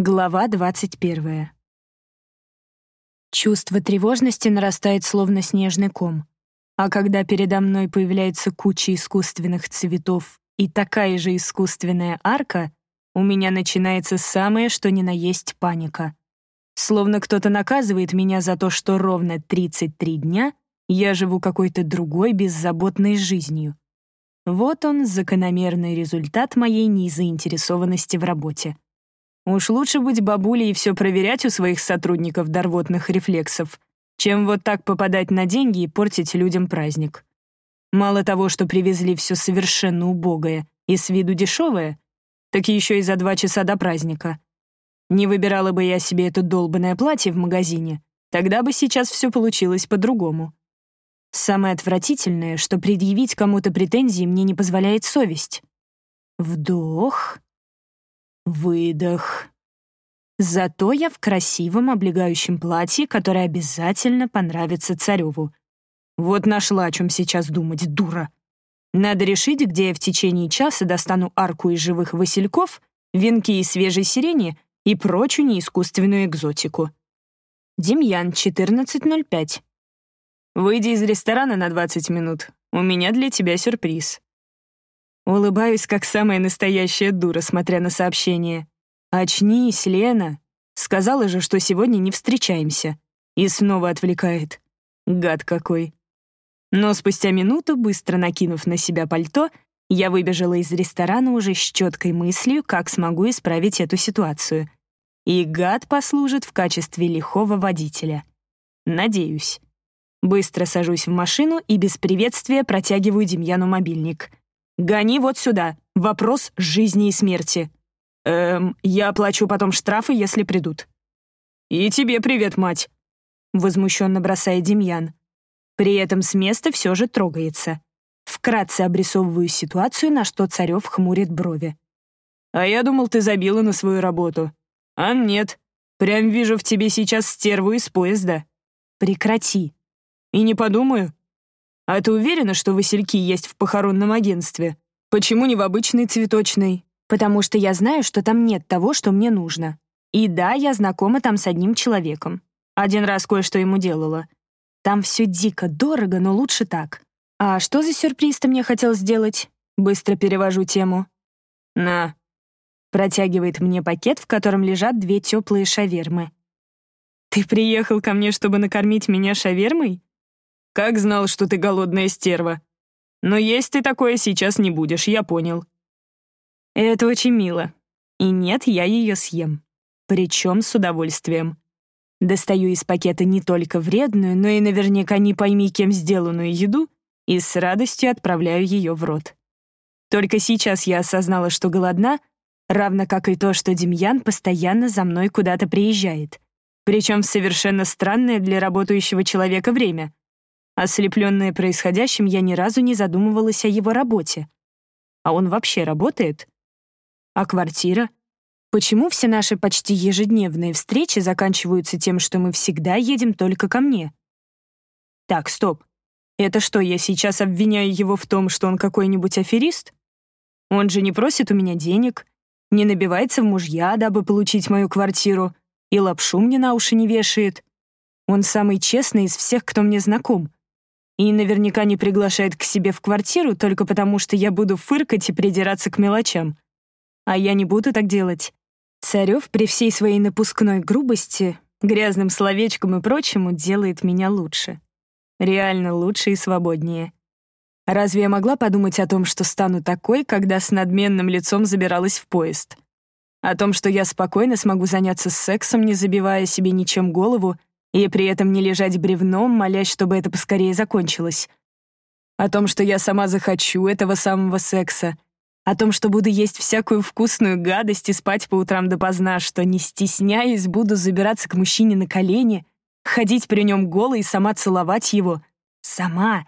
Глава 21. Чувство тревожности нарастает словно снежный ком. А когда передо мной появляется куча искусственных цветов и такая же искусственная арка, у меня начинается самое что ни на есть паника. Словно кто-то наказывает меня за то, что ровно 33 дня я живу какой-то другой беззаботной жизнью. Вот он, закономерный результат моей незаинтересованности в работе. Уж лучше быть бабулей и все проверять у своих сотрудников до рефлексов, чем вот так попадать на деньги и портить людям праздник. Мало того, что привезли все совершенно убогое и с виду дешевое, так еще и за два часа до праздника. Не выбирала бы я себе это долбанное платье в магазине, тогда бы сейчас все получилось по-другому. Самое отвратительное, что предъявить кому-то претензии мне не позволяет совесть. Вдох, Выдох. Зато я в красивом облегающем платье, которое обязательно понравится Цареву. Вот нашла, о чем сейчас думать, дура. Надо решить, где я в течение часа достану арку из живых васильков, венки из свежей сирени и прочую неискусственную экзотику. Демьян, 14.05. Выйди из ресторана на 20 минут. У меня для тебя сюрприз. Улыбаюсь, как самая настоящая дура, смотря на сообщение. «Очнись, Лена!» Сказала же, что сегодня не встречаемся. И снова отвлекает. Гад какой. Но спустя минуту, быстро накинув на себя пальто, я выбежала из ресторана уже с четкой мыслью, как смогу исправить эту ситуацию. И гад послужит в качестве лихого водителя. Надеюсь. Быстро сажусь в машину и без приветствия протягиваю Демьяну мобильник. «Гони вот сюда. Вопрос жизни и смерти». «Эм, я оплачу потом штрафы, если придут». «И тебе привет, мать», — возмущенно бросает Демьян. При этом с места все же трогается. Вкратце обрисовываю ситуацию, на что Царев хмурит брови. «А я думал, ты забила на свою работу. А нет. Прям вижу в тебе сейчас стерву из поезда». «Прекрати». «И не подумаю. А ты уверена, что васильки есть в похоронном агентстве? Почему не в обычной цветочной? Потому что я знаю, что там нет того, что мне нужно. И да, я знакома там с одним человеком. Один раз кое-что ему делала. Там все дико дорого, но лучше так. А что за сюрприз ты мне хотел сделать? Быстро перевожу тему. На. Протягивает мне пакет, в котором лежат две теплые шавермы. Ты приехал ко мне, чтобы накормить меня шавермой? Как знал, что ты голодная стерва. Но есть ты такое сейчас не будешь, я понял. Это очень мило. И нет, я ее съем. Причем с удовольствием. Достаю из пакета не только вредную, но и наверняка не пойми кем сделанную еду и с радостью отправляю ее в рот. Только сейчас я осознала, что голодна, равно как и то, что Демьян постоянно за мной куда-то приезжает. Причем в совершенно странное для работающего человека время. Ослепленная происходящим, я ни разу не задумывалась о его работе. А он вообще работает? А квартира? Почему все наши почти ежедневные встречи заканчиваются тем, что мы всегда едем только ко мне? Так, стоп. Это что, я сейчас обвиняю его в том, что он какой-нибудь аферист? Он же не просит у меня денег, не набивается в мужья, дабы получить мою квартиру, и лапшу мне на уши не вешает. Он самый честный из всех, кто мне знаком и наверняка не приглашает к себе в квартиру только потому, что я буду фыркать и придираться к мелочам. А я не буду так делать. Царев при всей своей напускной грубости, грязным словечком и прочему делает меня лучше. Реально лучше и свободнее. Разве я могла подумать о том, что стану такой, когда с надменным лицом забиралась в поезд? О том, что я спокойно смогу заняться сексом, не забивая себе ничем голову, и при этом не лежать бревном, молясь, чтобы это поскорее закончилось. О том, что я сама захочу этого самого секса. О том, что буду есть всякую вкусную гадость и спать по утрам допоздна, что, не стесняясь, буду забираться к мужчине на колени, ходить при нем голой и сама целовать его. Сама.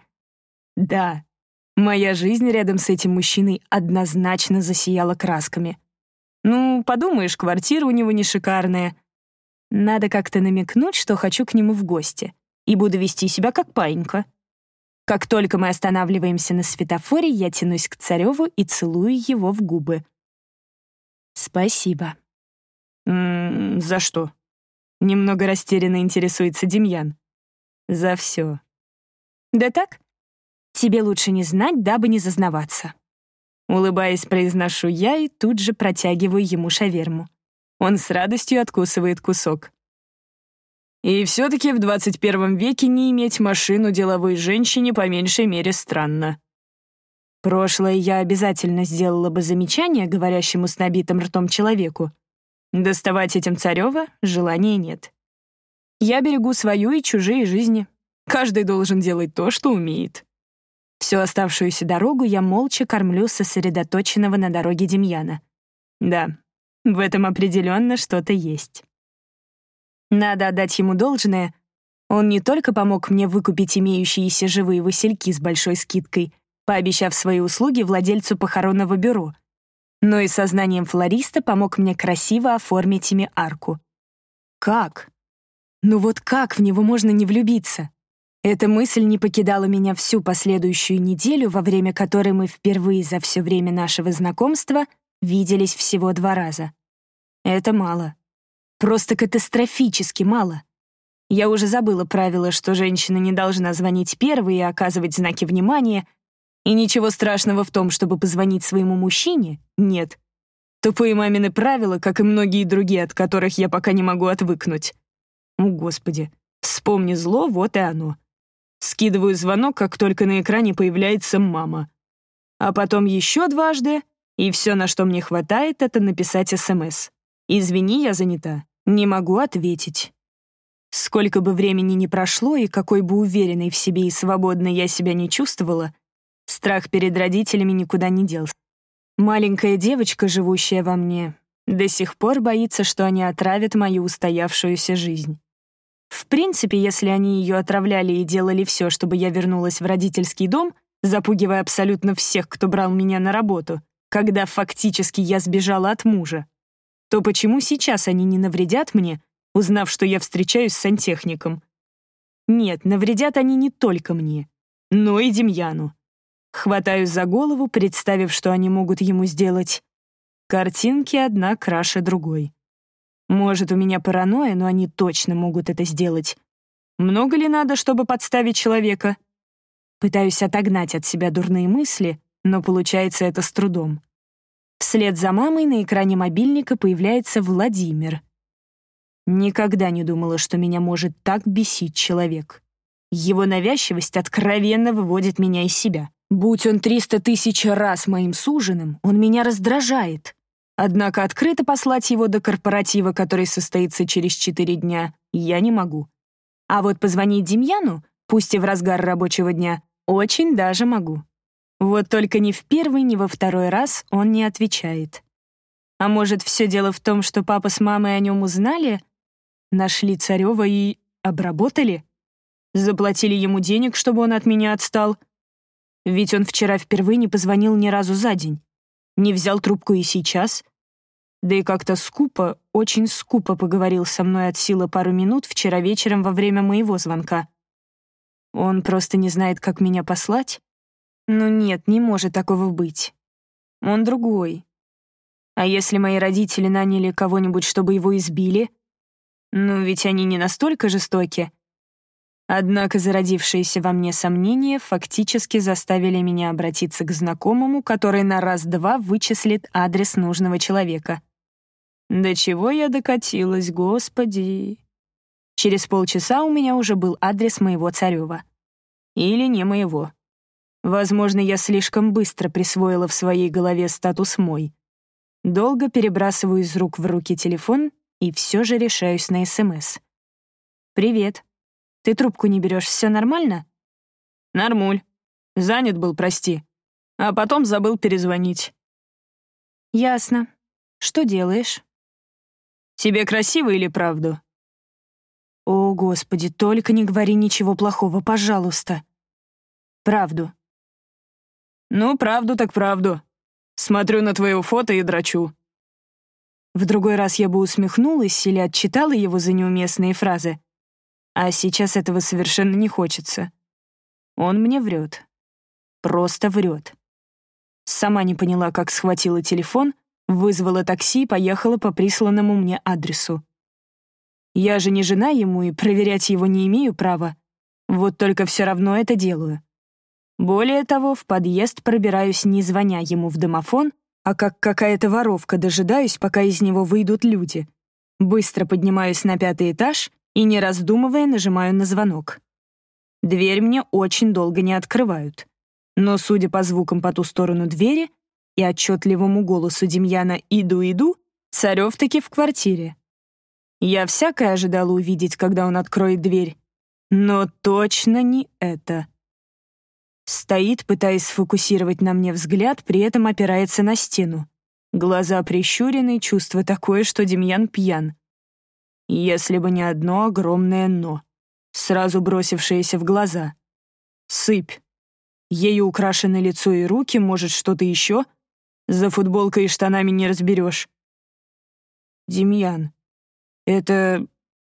Да, моя жизнь рядом с этим мужчиной однозначно засияла красками. Ну, подумаешь, квартира у него не шикарная, надо как-то намекнуть, что хочу к нему в гости, и буду вести себя как паинька. Как только мы останавливаемся на светофоре, я тянусь к Цареву и целую его в губы. «Спасибо», «М -м, «За что?» Немного растерянно интересуется Демьян. «За все». «Да так? Тебе лучше не знать, дабы не зазнаваться». Улыбаясь, произношу я и тут же протягиваю ему шаверму. Он с радостью откусывает кусок. И все-таки в 21 веке не иметь машину деловой женщине по меньшей мере странно. Прошлое я обязательно сделала бы замечание говорящему с набитым ртом человеку. Доставать этим Царева желания нет. Я берегу свою и чужие жизни. Каждый должен делать то, что умеет. Всю оставшуюся дорогу я молча кормлю сосредоточенного на дороге Демьяна. Да, в этом определенно что-то есть. Надо отдать ему должное. Он не только помог мне выкупить имеющиеся живые васильки с большой скидкой, пообещав свои услуги владельцу похоронного бюро, но и сознанием флориста помог мне красиво оформить ими арку. Как? Ну вот как в него можно не влюбиться? Эта мысль не покидала меня всю последующую неделю, во время которой мы впервые за все время нашего знакомства виделись всего два раза. Это мало. Просто катастрофически мало. Я уже забыла правило, что женщина не должна звонить первой и оказывать знаки внимания, и ничего страшного в том, чтобы позвонить своему мужчине, нет. Тупые мамины правила, как и многие другие, от которых я пока не могу отвыкнуть. О, Господи, вспомни зло, вот и оно. Скидываю звонок, как только на экране появляется мама. А потом еще дважды, и все, на что мне хватает, это написать СМС. «Извини, я занята». Не могу ответить. Сколько бы времени ни прошло, и какой бы уверенной в себе и свободной я себя не чувствовала, страх перед родителями никуда не делся. Маленькая девочка, живущая во мне, до сих пор боится, что они отравят мою устоявшуюся жизнь. В принципе, если они ее отравляли и делали все, чтобы я вернулась в родительский дом, запугивая абсолютно всех, кто брал меня на работу, когда фактически я сбежала от мужа, то почему сейчас они не навредят мне, узнав, что я встречаюсь с сантехником? Нет, навредят они не только мне, но и Демьяну. Хватаюсь за голову, представив, что они могут ему сделать. Картинки одна краше другой. Может, у меня паранойя, но они точно могут это сделать. Много ли надо, чтобы подставить человека? Пытаюсь отогнать от себя дурные мысли, но получается это с трудом. Вслед за мамой на экране мобильника появляется Владимир. Никогда не думала, что меня может так бесить человек. Его навязчивость откровенно выводит меня из себя. Будь он триста тысяч раз моим суженым, он меня раздражает. Однако открыто послать его до корпоратива, который состоится через четыре дня, я не могу. А вот позвонить Демьяну, пусть и в разгар рабочего дня, очень даже могу. Вот только ни в первый, ни во второй раз он не отвечает. А может, все дело в том, что папа с мамой о нем узнали, нашли Царева и обработали? Заплатили ему денег, чтобы он от меня отстал? Ведь он вчера впервые не позвонил ни разу за день. Не взял трубку и сейчас. Да и как-то скупо, очень скупо поговорил со мной от силы пару минут вчера вечером во время моего звонка. Он просто не знает, как меня послать? Ну нет, не может такого быть. Он другой. А если мои родители наняли кого-нибудь, чтобы его избили? Ну ведь они не настолько жестоки. Однако зародившиеся во мне сомнения фактически заставили меня обратиться к знакомому, который на раз-два вычислит адрес нужного человека. До чего я докатилась, господи. Через полчаса у меня уже был адрес моего Царева. Или не моего. Возможно, я слишком быстро присвоила в своей голове статус «мой». Долго перебрасываю из рук в руки телефон и все же решаюсь на СМС. «Привет. Ты трубку не берешь, все нормально?» «Нормуль. Занят был, прости. А потом забыл перезвонить». «Ясно. Что делаешь?» «Тебе красиво или правду?» «О, Господи, только не говори ничего плохого, пожалуйста». «Правду. «Ну, правду так правду. Смотрю на твое фото и драчу». В другой раз я бы усмехнулась или отчитала его за неуместные фразы. А сейчас этого совершенно не хочется. Он мне врет. Просто врет. Сама не поняла, как схватила телефон, Вызвала такси и поехала по присланному мне адресу. Я же не жена ему и проверять его не имею права. Вот только все равно это делаю. Более того, в подъезд пробираюсь, не звоня ему в домофон, а как какая-то воровка дожидаюсь, пока из него выйдут люди. Быстро поднимаюсь на пятый этаж и, не раздумывая, нажимаю на звонок. Дверь мне очень долго не открывают. Но, судя по звукам по ту сторону двери и отчетливому голосу Демьяна «иду-иду», Царев таки в квартире. Я всякое ожидала увидеть, когда он откроет дверь. Но точно не это. Стоит, пытаясь сфокусировать на мне взгляд, при этом опирается на стену. Глаза прищурены, чувство такое, что Демьян пьян. Если бы не одно огромное «но», сразу бросившееся в глаза. Сыпь. Ею украшены лицо и руки, может, что-то еще? За футболкой и штанами не разберешь. Демьян, это...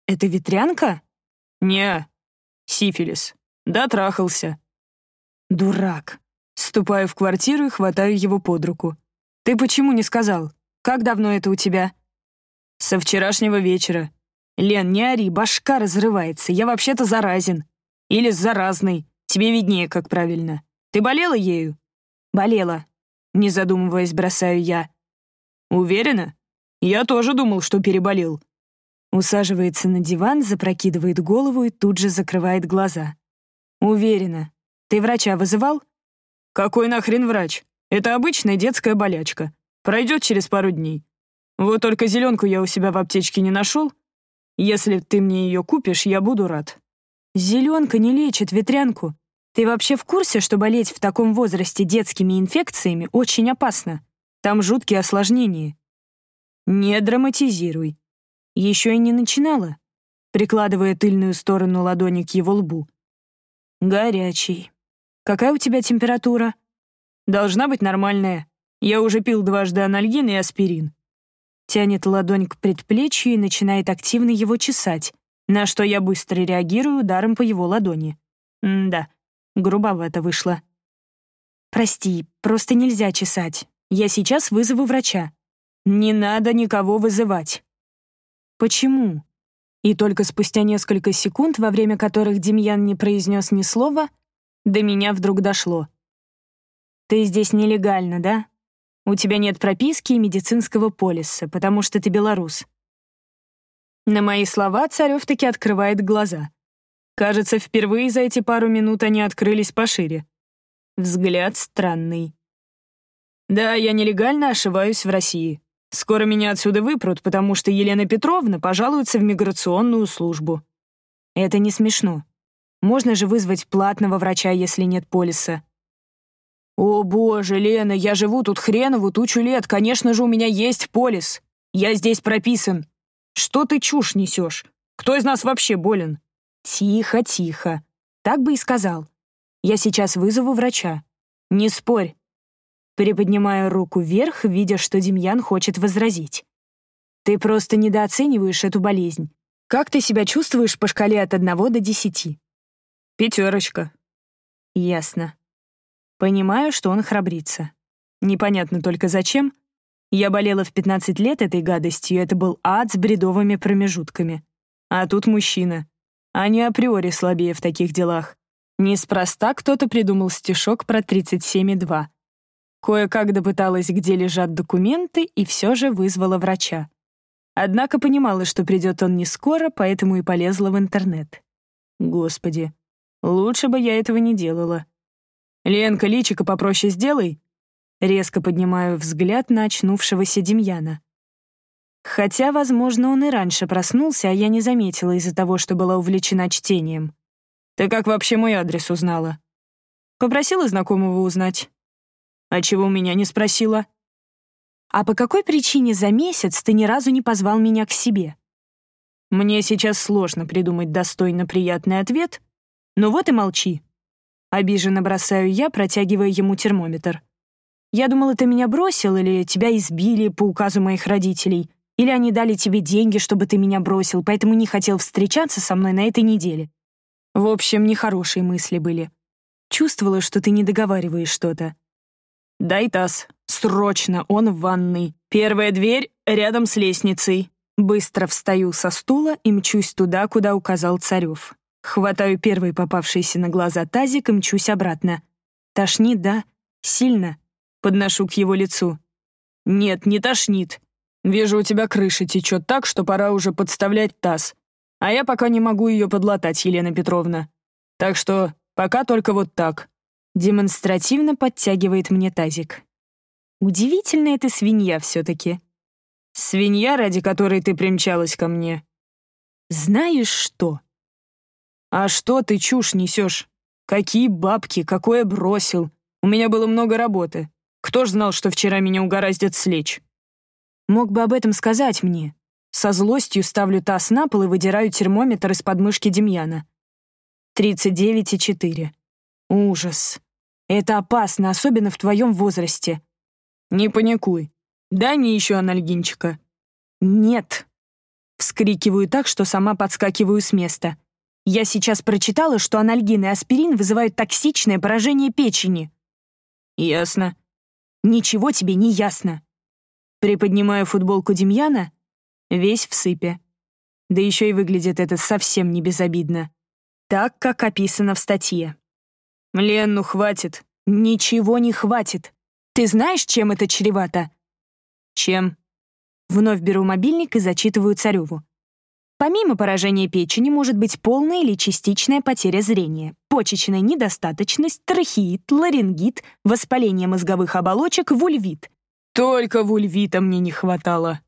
это ветрянка? Не, сифилис. Да, трахался. Дурак. Ступаю в квартиру и хватаю его под руку. Ты почему не сказал? Как давно это у тебя? Со вчерашнего вечера. Лен, не ори, башка разрывается. Я вообще-то заразен. Или заразный. Тебе виднее, как правильно. Ты болела ею? Болела. Не задумываясь, бросаю я. Уверена? Я тоже думал, что переболел. Усаживается на диван, запрокидывает голову и тут же закрывает глаза. «Уверена. Ты врача вызывал?» «Какой нахрен врач? Это обычная детская болячка. Пройдет через пару дней. Вот только зеленку я у себя в аптечке не нашел. Если ты мне ее купишь, я буду рад». «Зеленка не лечит ветрянку. Ты вообще в курсе, что болеть в таком возрасте детскими инфекциями очень опасно? Там жуткие осложнения». «Не драматизируй. Еще и не начинала, прикладывая тыльную сторону ладони к его лбу. Горячий. Какая у тебя температура? Должна быть нормальная. Я уже пил дважды анальгин и аспирин. Тянет ладонь к предплечью и начинает активно его чесать, на что я быстро реагирую ударом по его ладони. М-да, грубовато вышло. «Прости, просто нельзя чесать. Я сейчас вызову врача». «Не надо никого вызывать. Почему? И только спустя несколько секунд, во время которых Демьян не произнес ни слова, до меня вдруг дошло. «Ты здесь нелегально, да? У тебя нет прописки и медицинского полиса, потому что ты белорус». На мои слова Царев таки открывает глаза. Кажется, впервые за эти пару минут они открылись пошире. Взгляд странный. «Да, я нелегально ошиваюсь в России. Скоро меня отсюда выпрут, потому что Елена Петровна пожалуется в миграционную службу. Это не смешно. Можно же вызвать платного врача, если нет полиса. О боже, Лена, я живу тут хренову тучу лет, конечно же у меня есть полис. Я здесь прописан. Что ты чушь несешь? Кто из нас вообще болен? Тихо, тихо. Так бы и сказал. Я сейчас вызову врача. Не спорь, Приподнимаю руку вверх, видя, что Демьян хочет возразить. «Ты просто недооцениваешь эту болезнь. Как ты себя чувствуешь по шкале от одного до десяти?» «Пятерочка». «Ясно. Понимаю, что он храбрится. Непонятно только зачем. Я болела в 15 лет этой гадостью, это был ад с бредовыми промежутками. А тут мужчина. Они априори слабее в таких делах. Неспроста кто-то придумал стишок про 37,2. Кое-как допыталась, где лежат документы, и все же вызвала врача. Однако понимала, что придет он не скоро, поэтому и полезла в интернет. Господи, лучше бы я этого не делала. «Ленка, личико попроще сделай!» Резко поднимаю взгляд на очнувшегося Демьяна. Хотя, возможно, он и раньше проснулся, а я не заметила из-за того, что была увлечена чтением. «Ты как вообще мой адрес узнала?» Попросила знакомого узнать. А чего меня не спросила? А по какой причине за месяц ты ни разу не позвал меня к себе? Мне сейчас сложно придумать достойно приятный ответ, но вот и молчи. Обиженно бросаю я, протягивая ему термометр. Я думала, ты меня бросил, или тебя избили по указу моих родителей, или они дали тебе деньги, чтобы ты меня бросил, поэтому не хотел встречаться со мной на этой неделе. В общем, нехорошие мысли были. Чувствовала, что ты не договариваешь что-то. «Дай таз», Срочно, он в ванной. Первая дверь рядом с лестницей. Быстро встаю со стула и мчусь туда, куда указал Царев. Хватаю первый попавшийся на глаза тазик и мчусь обратно. Тошнит, да? Сильно. Подношу к его лицу. Нет, не тошнит. Вижу, у тебя крыша течет так, что пора уже подставлять таз. А я пока не могу ее подлатать, Елена Петровна. Так что пока только вот так. Демонстративно подтягивает мне тазик. Удивительная ты свинья все-таки. Свинья, ради которой ты примчалась ко мне. Знаешь что? А что ты чушь несешь? Какие бабки, какое бросил? У меня было много работы. Кто ж знал, что вчера меня угораздят слечь? Мог бы об этом сказать мне. Со злостью ставлю таз на пол и выдираю термометр из подмышки Демьяна. 39,4. Ужас. Это опасно, особенно в твоем возрасте. Не паникуй. Дай мне еще анальгинчика. Нет. Вскрикиваю так, что сама подскакиваю с места. Я сейчас прочитала, что анальгин и аспирин вызывают токсичное поражение печени. Ясно. Ничего тебе не ясно. Приподнимаю футболку Демьяна, весь в сыпе. Да еще и выглядит это совсем не безобидно. Так, как описано в статье. Лен, ну хватит. Ничего не хватит. Ты знаешь, чем это чревато? Чем? Вновь беру мобильник и зачитываю Цареву. Помимо поражения печени может быть полная или частичная потеря зрения, почечная недостаточность, трахеит, ларингит, воспаление мозговых оболочек, вульвит. Только вульвита мне не хватало.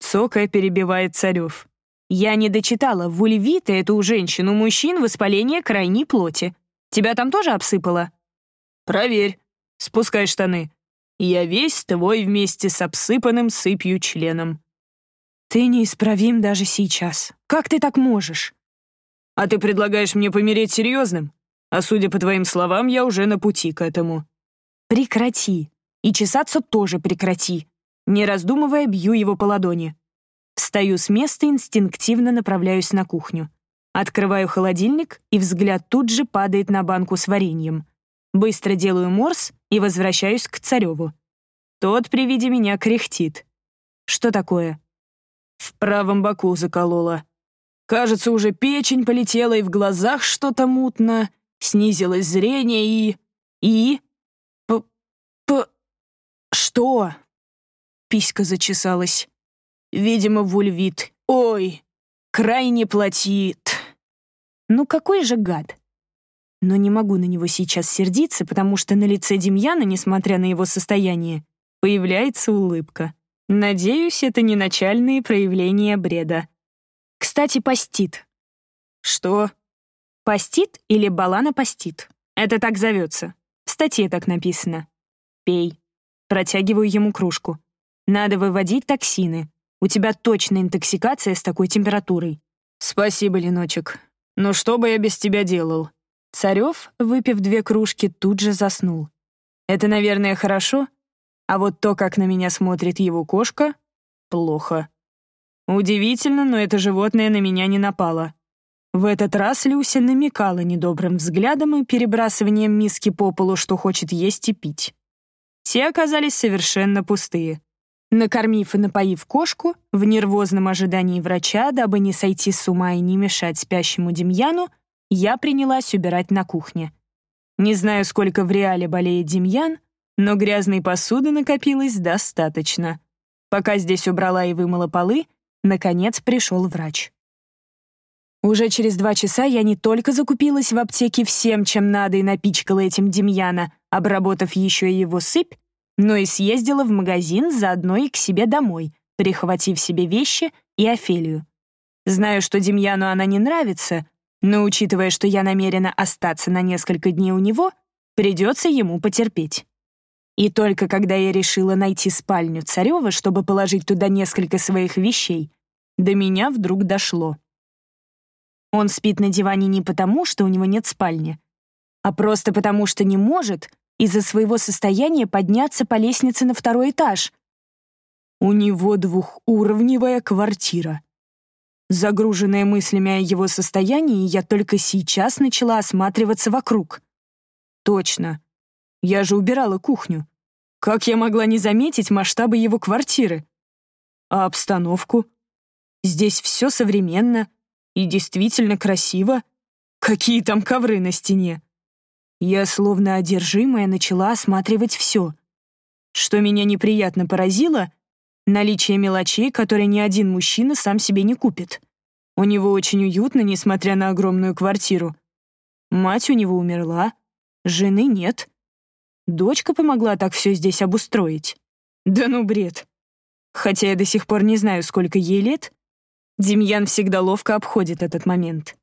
Цокая перебивает Царев. Я не дочитала, вульвита — это у женщин, у мужчин воспаление крайней плоти. Тебя там тоже обсыпало? Проверь. Спускай штаны. Я весь твой вместе с обсыпанным сыпью членом. Ты неисправим даже сейчас. Как ты так можешь? А ты предлагаешь мне помереть серьезным? А судя по твоим словам, я уже на пути к этому. Прекрати. И чесаться тоже прекрати. Не раздумывая, бью его по ладони. Встаю с места, инстинктивно направляюсь на кухню. Открываю холодильник, и взгляд тут же падает на банку с вареньем. Быстро делаю морс и возвращаюсь к Цареву. Тот при виде меня кряхтит. Что такое? В правом боку заколола. Кажется, уже печень полетела, и в глазах что-то мутно. Снизилось зрение и... И... П... П... Что? Писька зачесалась. Видимо, вульвит. Ой, крайне платит. Ну какой же гад. Но не могу на него сейчас сердиться, потому что на лице Демьяна, несмотря на его состояние, появляется улыбка. Надеюсь, это не начальные проявления бреда. Кстати, постит. Что? Постит или баланопостит. Это так зовется. В статье так написано. Пей. Протягиваю ему кружку. Надо выводить токсины. У тебя точно интоксикация с такой температурой. Спасибо, Леночек. Но что бы я без тебя делал? Царев, выпив две кружки, тут же заснул. Это, наверное, хорошо, а вот то, как на меня смотрит его кошка, плохо. Удивительно, но это животное на меня не напало. В этот раз Люся намекала недобрым взглядом и перебрасыванием миски по полу, что хочет есть и пить. Те оказались совершенно пустые. Накормив и напоив кошку, в нервозном ожидании врача, дабы не сойти с ума и не мешать спящему Демьяну, я принялась убирать на кухне. Не знаю, сколько в реале болеет Демьян, но грязной посуды накопилось достаточно. Пока здесь убрала и вымыла полы, наконец пришел врач. Уже через два часа я не только закупилась в аптеке всем, чем надо, и напичкала этим Демьяна, обработав еще и его сыпь, но и съездила в магазин заодно и к себе домой, прихватив себе вещи и Офелию. Знаю, что Демьяну она не нравится, но учитывая, что я намерена остаться на несколько дней у него, придется ему потерпеть. И только когда я решила найти спальню Царева, чтобы положить туда несколько своих вещей, до меня вдруг дошло. Он спит на диване не потому, что у него нет спальни, а просто потому, что не может из-за своего состояния подняться по лестнице на второй этаж. У него двухуровневая квартира. Загруженная мыслями о его состоянии, я только сейчас начала осматриваться вокруг. Точно. Я же убирала кухню. Как я могла не заметить масштабы его квартиры? А обстановку? Здесь все современно и действительно красиво. Какие там ковры на стене? Я, словно одержимая, начала осматривать все. Что меня неприятно поразило — наличие мелочей, которые ни один мужчина сам себе не купит. У него очень уютно, несмотря на огромную квартиру. Мать у него умерла, жены нет. Дочка помогла так все здесь обустроить. Да ну бред. Хотя я до сих пор не знаю, сколько ей лет. Демьян всегда ловко обходит этот момент.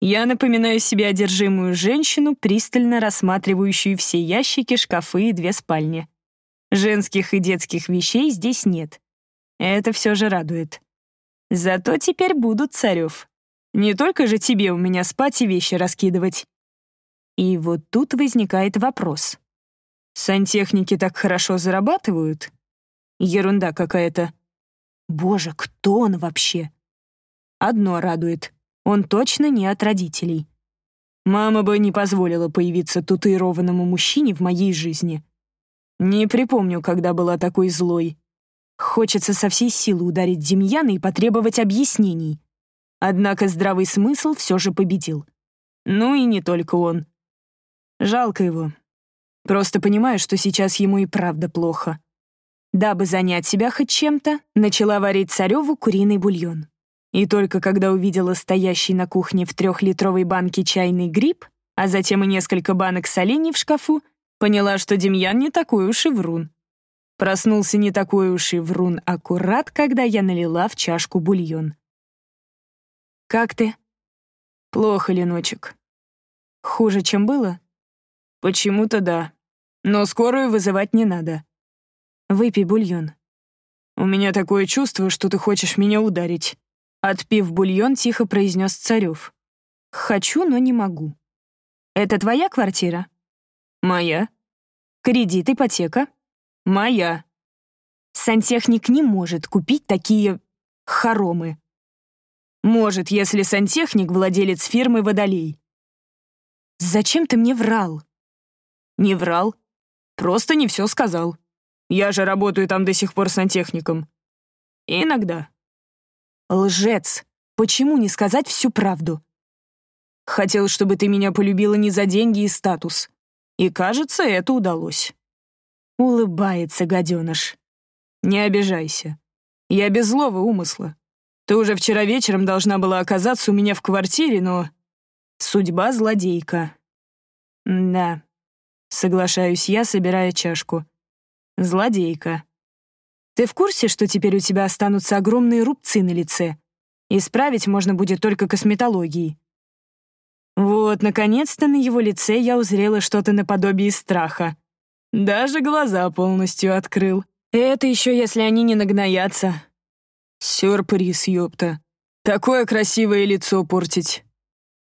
Я напоминаю себе одержимую женщину, пристально рассматривающую все ящики, шкафы и две спальни. Женских и детских вещей здесь нет. Это все же радует. Зато теперь будут царев. Не только же тебе у меня спать и вещи раскидывать. И вот тут возникает вопрос. Сантехники так хорошо зарабатывают? Ерунда какая-то. Боже, кто он вообще? Одно радует. Он точно не от родителей. Мама бы не позволила появиться татуированному мужчине в моей жизни. Не припомню, когда была такой злой. Хочется со всей силы ударить Демьяна и потребовать объяснений. Однако здравый смысл все же победил. Ну и не только он. Жалко его. Просто понимаю, что сейчас ему и правда плохо. Дабы занять себя хоть чем-то, начала варить цареву куриный бульон. И только когда увидела стоящий на кухне в трехлитровой банке чайный гриб, а затем и несколько банок солений в шкафу, поняла, что Демьян не такой уж и врун. Проснулся не такой уж и врун аккурат, когда я налила в чашку бульон. «Как ты?» «Плохо, Леночек». «Хуже, чем было?» «Почему-то да. Но скорую вызывать не надо». «Выпей бульон». «У меня такое чувство, что ты хочешь меня ударить». Отпив бульон, тихо произнес Царев. «Хочу, но не могу». «Это твоя квартира?» «Моя». «Кредит, ипотека?» Моя. Сантехник не может купить такие хоромы. Может, если сантехник — владелец фирмы «Водолей». Зачем ты мне врал? Не врал. Просто не все сказал. Я же работаю там до сих пор сантехником. Иногда. Лжец. Почему не сказать всю правду? Хотел, чтобы ты меня полюбила не за деньги и статус. И, кажется, это удалось. Улыбается гаденыш. Не обижайся. Я без злого умысла. Ты уже вчера вечером должна была оказаться у меня в квартире, но... Судьба злодейка. Да, соглашаюсь я, собирая чашку. Злодейка. Ты в курсе, что теперь у тебя останутся огромные рубцы на лице? Исправить можно будет только косметологией. Вот, наконец-то на его лице я узрела что-то наподобие страха. Даже глаза полностью открыл. Это еще если они не нагноятся. Сюрприз, ёпта. Такое красивое лицо портить.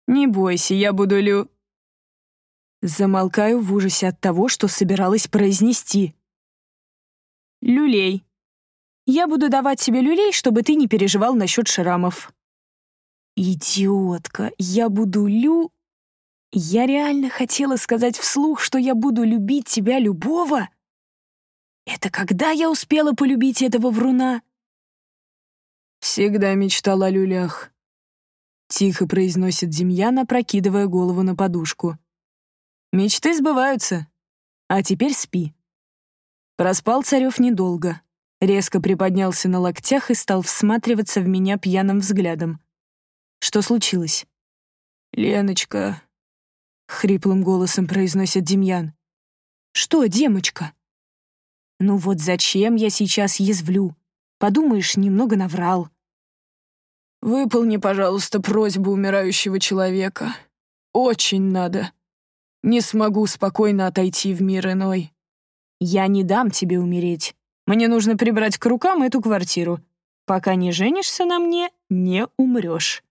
Не бойся, я буду лю... Замолкаю в ужасе от того, что собиралась произнести. Люлей. Я буду давать тебе люлей, чтобы ты не переживал насчет шрамов. Идиотка, я буду лю... Я реально хотела сказать вслух, что я буду любить тебя любого? Это когда я успела полюбить этого вруна? Всегда мечтала о люлях. Тихо произносит Демьян, опрокидывая голову на подушку. Мечты сбываются. А теперь спи. Проспал Царев недолго. Резко приподнялся на локтях и стал всматриваться в меня пьяным взглядом. Что случилось? «Леночка, — хриплым голосом произносит Демьян. «Что, демочка?» «Ну вот зачем я сейчас язвлю? Подумаешь, немного наврал». «Выполни, пожалуйста, просьбу умирающего человека. Очень надо. Не смогу спокойно отойти в мир иной». «Я не дам тебе умереть. Мне нужно прибрать к рукам эту квартиру. Пока не женишься на мне, не умрешь».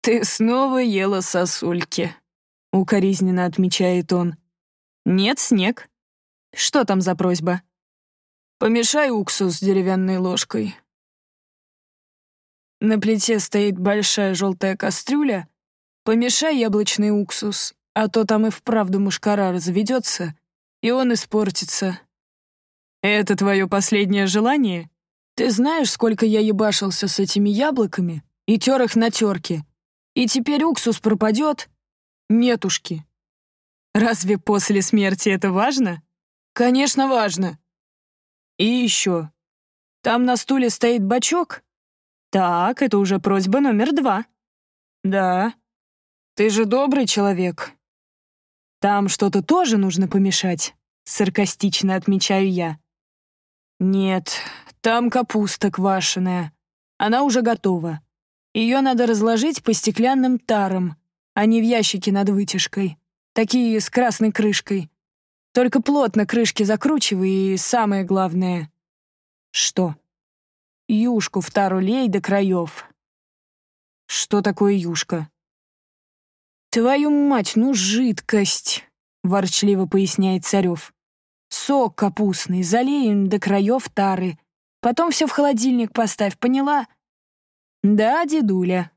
«Ты снова ела сосульки», — укоризненно отмечает он. «Нет, снег. Что там за просьба?» «Помешай уксус деревянной ложкой». На плите стоит большая желтая кастрюля. Помешай яблочный уксус, а то там и вправду мушкара разведется, и он испортится. Это твое последнее желание? Ты знаешь, сколько я ебашился с этими яблоками и тер их на терке? И теперь уксус пропадет? Нетушки. Разве после смерти это важно? Конечно, важно. И еще. Там на стуле стоит бачок? Так, это уже просьба номер два. Да. Ты же добрый человек. Там что-то тоже нужно помешать, саркастично отмечаю я. Нет, там капуста квашеная. Она уже готова. Ее надо разложить по стеклянным тарам, а не в ящике над вытяжкой. Такие с красной крышкой. Только плотно крышки закручивай и самое главное... Что? Юшку в тару лей до краев. Что такое юшка? Твою мать, ну жидкость, ворчливо поясняет Царев. Сок капустный, залеем до краев тары. Потом все в холодильник поставь, поняла? Да, дедуля,